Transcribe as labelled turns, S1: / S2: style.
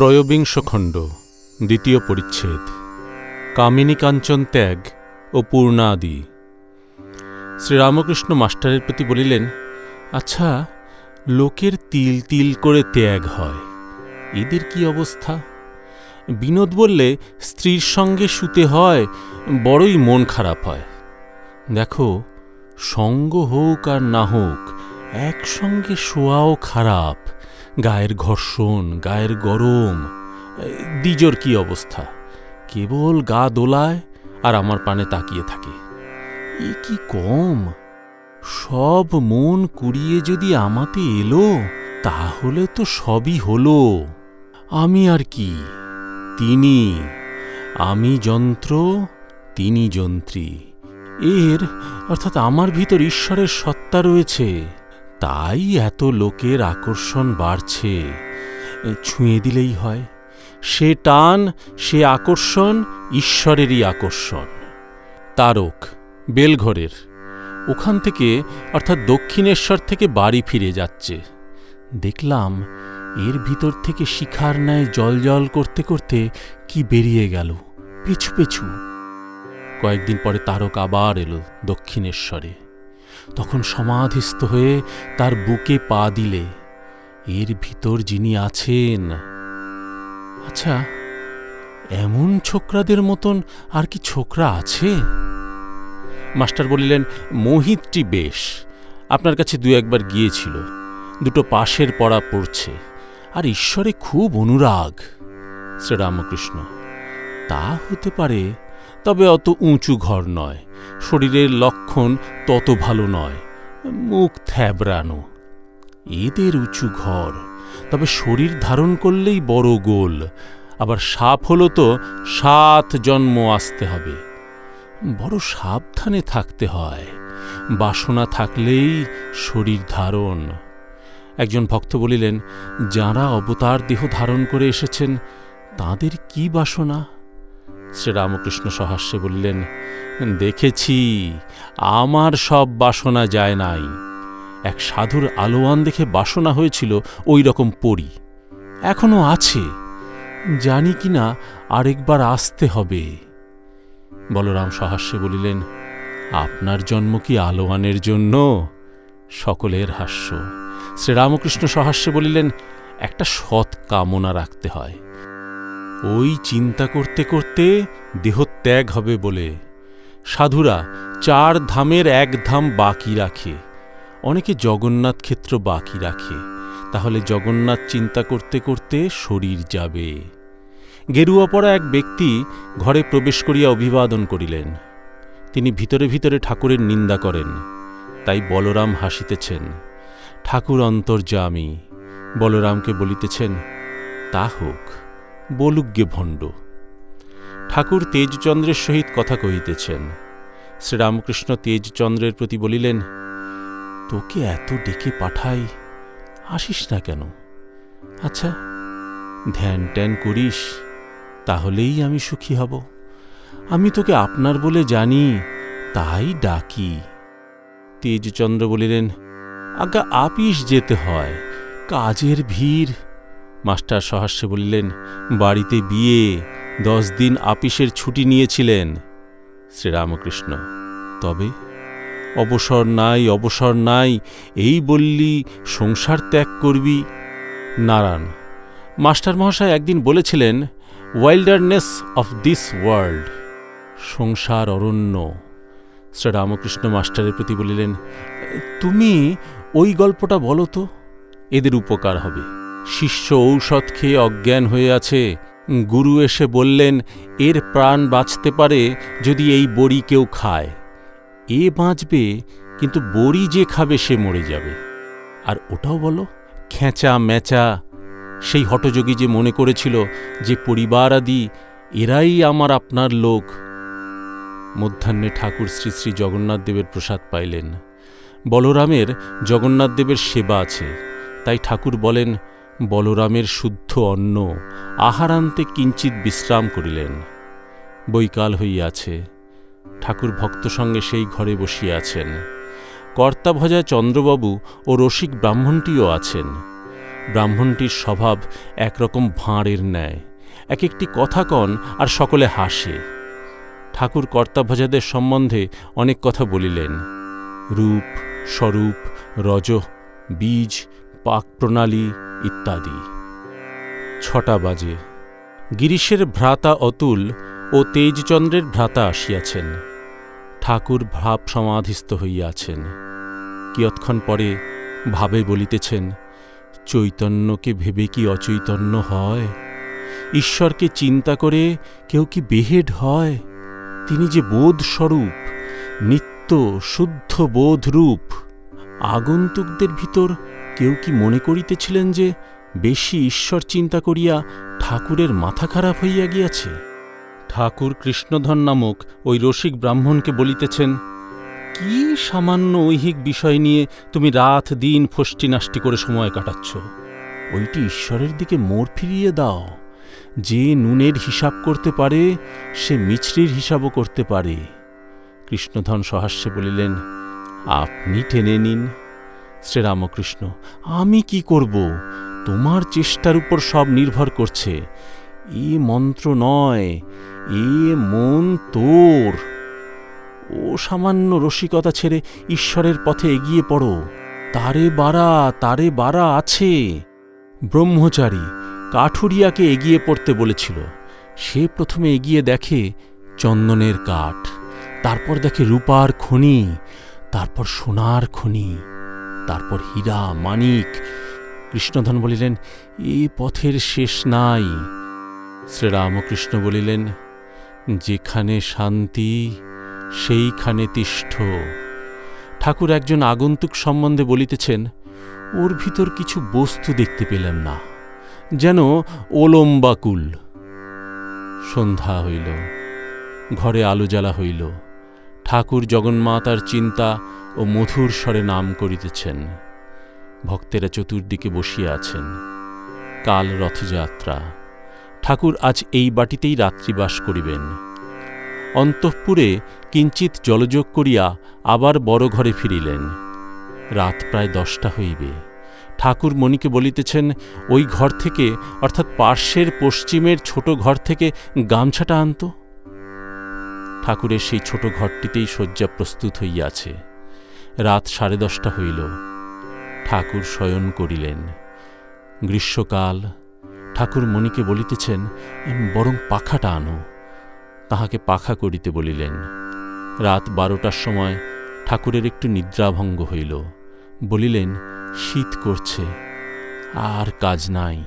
S1: ত্রয়োবিংশ খণ্ড, দ্বিতীয় পরিচ্ছেদ, কামিনী কাঞ্চন ত্যাগ ও পূর্ণাদি। শ্রীরামকৃষ্ণ মাস্টারের প্রতি বলিলেন আচ্ছা লোকের তিল তিল করে ত্যাগ হয়, এদের কি অবস্থা? বিনোদ বললে, স্ত্রীর সঙ্গে শুতে হয়, বড়ই মন খারাপ হয়। দেখো, সঙ্গ হোক আর না হোক, একসঙ্গে শোয়াও খারাপ গায়ের ঘর্ষণ, গায়ের গরম দ্বিজর কি অবস্থা? কেবল গা দোলায় আর আমার পানে তাকিয়ে থাকে। এ কি কম? সব মন কুড়িয়ে যদি আমাতে এলো, তাহলে তো সবই হলো। আমি আর কি? তিনি, আমি যন্ত্র, তিনি যন্ত্রী। এর, অর্থাৎ আমার ভিতর ঈশ্বরের সত্তা রয়েছে। তাই এত লোকের আকর্ষণ বাড়ছে। ছুঁয়ে দিলেই হয়। সে টান, সে আকর্ষণ, ঈশ্বরেরই আকর্ষণ। তারক, বেলঘরের। ওখান থেকে, অর্থাৎ দক্ষিণেশ্বর থেকে বাড়ি ফিরে যাচ্ছে। দেখলাম, এর ভিতর থেকে শিখার ন্যায় জল জল করতে করতে কি বেরিয়ে গেল। পেছু পেছু। কয়েকদিন পরে তারক আবার এলো দক্ষিণেশ্বরে। তখন সমাধিস্থ হয়ে তার বুকে পা দিলে। এর ভিতর যিনি আছেন। আচ্ছা এমন ছোকরাদের মতন আর কি ছোকরা আছে? মাস্টার বলিলেন, মোহিতটি বেশ। আপনার কাছে দু একবার গিয়েছিল। দুটো পাশের পড়া পড়ছে। আর ঈশ্বরে খুব অনুরাগ। শ্রীরামকৃষ্ণ, তা হতে পারে তবে অত উঁচু ঘর নয়। শরীরের লক্ষণ তত ভালো নয়। মুখ থ্যাবরানো এদের উঁচু ঘর। তবে শরীর ধারণ করলেই বড় গোল। আবার সাপ হলো তো সাত জন্ম আসতে হবে। বড় সাবধানে থাকতে হয়। বাসনা থাকলেই শরীর ধারণ। একজন ভক্ত বলিলেন, যাঁরা অবতার দেহ ধারণ করে এসেছেন, তাদের কি বাসনা? শ্রীরামকৃষ্ণ সহাস্যে বললেন, দেখেছি, আমার সব বাসনা যায় নাই। এক সাধুর আলোয়ান দেখে বাসনা হয়েছিল ওই রকম পড়ি এখনও আছে, জানি কি না আরেকবার আসতে হবে। বলরাম সহাস্যে বলিলেন, আপনার জন্ম কি আলোয়ানের জন্য? সকলের হাস্য। শ্রীরামকৃষ্ণ সহাস্যে বলিলেন, একটা সৎ কামনা রাখতে হয়। ওই চিন্তা করতে করতে দেহত্যাগ হবে বলে। সাধুরা চার ধামের এক ধাম বাকি রাখে। অনেকে জগন্নাথ ক্ষেত্র বাকি রাখে। তাহলে জগন্নাথ চিন্তা করতে করতে শরীর যাবে। গেরুয়া পড়া এক ব্যক্তি ঘরে প্রবেশ করিয়া অভিবাদন করিলেন। তিনি ভিতরে ভিতরে ঠাকুরের নিন্দা করেন। তাই বলরাম হাসিতেছেন, ঠাকুর অন্তর্যামী। বলরামকে বলিতেছেন, তা হোক। বলুজ্ঞে ভণ্ড। ঠাকুর তেজচন্দ্রের সহিত কথা কহিতেছেন। শ্রীরামকৃষ্ণ তেজচন্দ্রের প্রতি বলিলেন, তোকে এত ডেকে পাঠাই, আসিস না কেন? আচ্ছা ধ্যান ট্যান করিস, তাহলেই আমি সুখী হব। আমি তোকে আপনার বলে জানি, তাই ডাকি। তেজচন্দ্র বলিলেন, আজ্ঞা, আপিস যেতে হয়, কাজের ভিড় মাস্টার সহাস্যে বলিলেন, বাড়িতে বিয়ে, দশ দিন আপিসের ছুটি নিয়েছিলেন। শ্রীরামকৃষ্ণ, তবে? অবসর নাই অবসর নাই, এই বললি সংসার ত্যাগ করবি? নারায়ণ, মাস্টার মহাশয় একদিন বলেছিলেন ওয়াইল্ডারনেস অফ দিস ওয়ার্ল্ড সংসার অরণ্য। শ্রীরামকৃষ্ণ মাস্টারের প্রতি বলিলেন, তুমি ওই গল্পটা বলো তো, এদের উপকার হবে। শিষ্য ঔষধ খেয়ে অজ্ঞান হয়ে আছে। গুরু এসে বললেন, এর প্রাণ বাঁচতে পারে যদি এই বড়ি কেউ খায়। এ বাঁচবে, কিন্তু বড়ি যে খাবে সে মরে যাবে। আর ওটাও বলো, খেঁচা ম্যাচা সেই হটযোগী যে মনে করেছিল যে পরিবার আদি এরাই আমার আপনার লোক। মধ্যাহ্নে ঠাকুর শ্রী শ্রী জগন্নাথ দেবের প্রসাদ পাইলেন। বলরামের জগন্নাথ দেবের সেবা আছে। তাই ঠাকুর বলেন বলরামের শুদ্ধ অন্ন আহারান্তে কিঞ্চিত বিশ্রাম করিলেন। বৈকাল হইয়াছে, ঠাকুর ভক্ত সঙ্গে সেই ঘরে বসিয়াছেন কর্তাভজা চন্দ্রবাবু ও রসিক ব্রাহ্মণটিও আছেন। ব্রাহ্মণটির স্বভাব একরকম ভাঁড়ের ন্যায়। এক একটি কথা কন আর সকলে হাসে। ঠাকুর কর্তাভজাদের সম্বন্ধে অনেক কথা বলিলেন। রূপ, স্বরূপ, রজ, বীজ পাক প্রণালী ইত্যাদি। ছটা বাজে। গিরিশের ভ্রাতা অতুল ও তেজচন্দ্রের ভ্রাতা আসিয়াছেন। ঠাকুর ভাব সমাধিস্থ হইয়াছেন। কিয়ৎক্ষণ পরে ভাবে বলিতেছেন, চৈতন্যকে ভেবে কি অচৈতন্য হয়? ঈশ্বরকে চিন্তা করে কেউ কি বেহেড হয়? তিনি যে বোধ স্বরূপ নিত্য শুদ্ধ বোধ রূপ আগন্তুকদের ভিতর কেউ কি মনে করিতেছিলেন যে বেশি ঈশ্বর চিন্তা করিয়া ঠাকুরের মাথা খারাপ হইয়া গিয়াছে? ঠাকুর কৃষ্ণধন নামক ওই রসিক ব্রাহ্মণকে বলিতেছেন কি সামান্য ঐহিক বিষয় নিয়ে তুমি রাত দিন ফষ্টি নাষ্টি করে সময় কাটাচ্ছ? ওইটি ঈশ্বরের দিকে মোর ফিরিয়ে দাও। যে নুনের হিসাব করতে পারে সে মিছরির হিসাবও করতে পারে। কৃষ্ণধন সহাস্যে বলিলেন আপনি টেনে নিন। শ্রীরামকৃষ্ণ, আমি কি করব? তোমার চেষ্টার উপর সব নির্ভর করছে। এ মন্ত্র নয়, এ মন তোর। ও সামান্য রসিকতা ছেড়ে ঈশ্বরের পথে এগিয়ে পড়ো। তারে বাড়া তারে বাড়া আছে। ব্রহ্মচারী, কাঠুরিয়াকে এগিয়ে পড়তে বলেছিল। সে প্রথমে এগিয়ে দেখে চন্দনের কাঠ, তারপর দেখে রূপার খনি, তারপর সোনার খনি। তারপর হীরা, মানিক, কৃষ্ণধন বলিলেন, এ পথের শেষ নাই। শ্রীরামকৃষ্ণ বলিলেন, যেখানে শান্তি, সেইখানে তিষ্ঠ। ঠাকুর একজন আগন্তুক সম্বন্ধে বলিতেছেন, ওর ভিতর কিছু বস্তু দেখতে পেলেন না, যেন ওলম্বাকুল। সন্ধ্যা হইল, ঘরে আলো জ্বালা হইল, ঠাকুর জগন্মাতার চিন্তা ও মধুর স্বরে নাম করিতেছেন। ভক্তেরা চতুর্দিকে বসিয়া আছেন। কাল রথযাত্রা। ঠাকুর আজ এই বাটিতেই রাত্রিবাস করিবেন। অন্তঃপুরে কিঞ্চিত জলযোগ করিয়া আবার বড় ঘরে ফিরিলেন। রাত প্রায় দশটা হইবে। ঠাকুর মণিকে বলিতেছেন, ওই ঘর থেকে, অর্থাৎ পার্শ্বের পশ্চিমের ছোট ঘর থেকে গামছাটা আনত? ঠাকুরের সেই ছোট ঘরটিতেই শয্যা প্রস্তুত হইয়াছে। রাত সাড়ে দশটা হইল। ঠাকুর শয়ন করিলেন। গ্রীষ্মকাল, ঠাকুর মণিকে বলিতেছেন বরং পাখাটা আনো। তাহাকে পাখা করিতে বলিলেন। রাত বারোটার সময় ঠাকুরের একটু নিদ্রাভঙ্গ হইল। বলিলেন, শীত করছে, আর কাজ নাই।